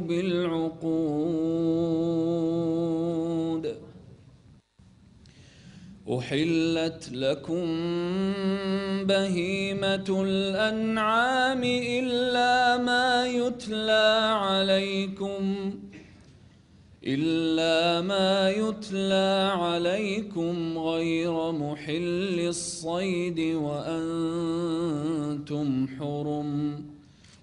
بالعقود. أحلت لكم بهيمة الأنعام إلا ما يتلى عليكم إلا ما يتلى عليكم غير محل الصيد وأنتم حرم.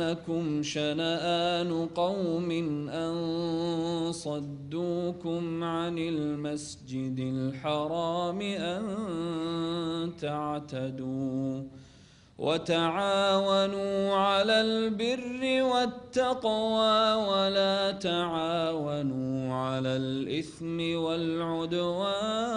يجرمنكم شنآن قوم أن صدوكم عن المسجد الحرام أن تعتدوا وتعاونوا على البر والتقوى ولا تعاونوا على الإثم والعدوان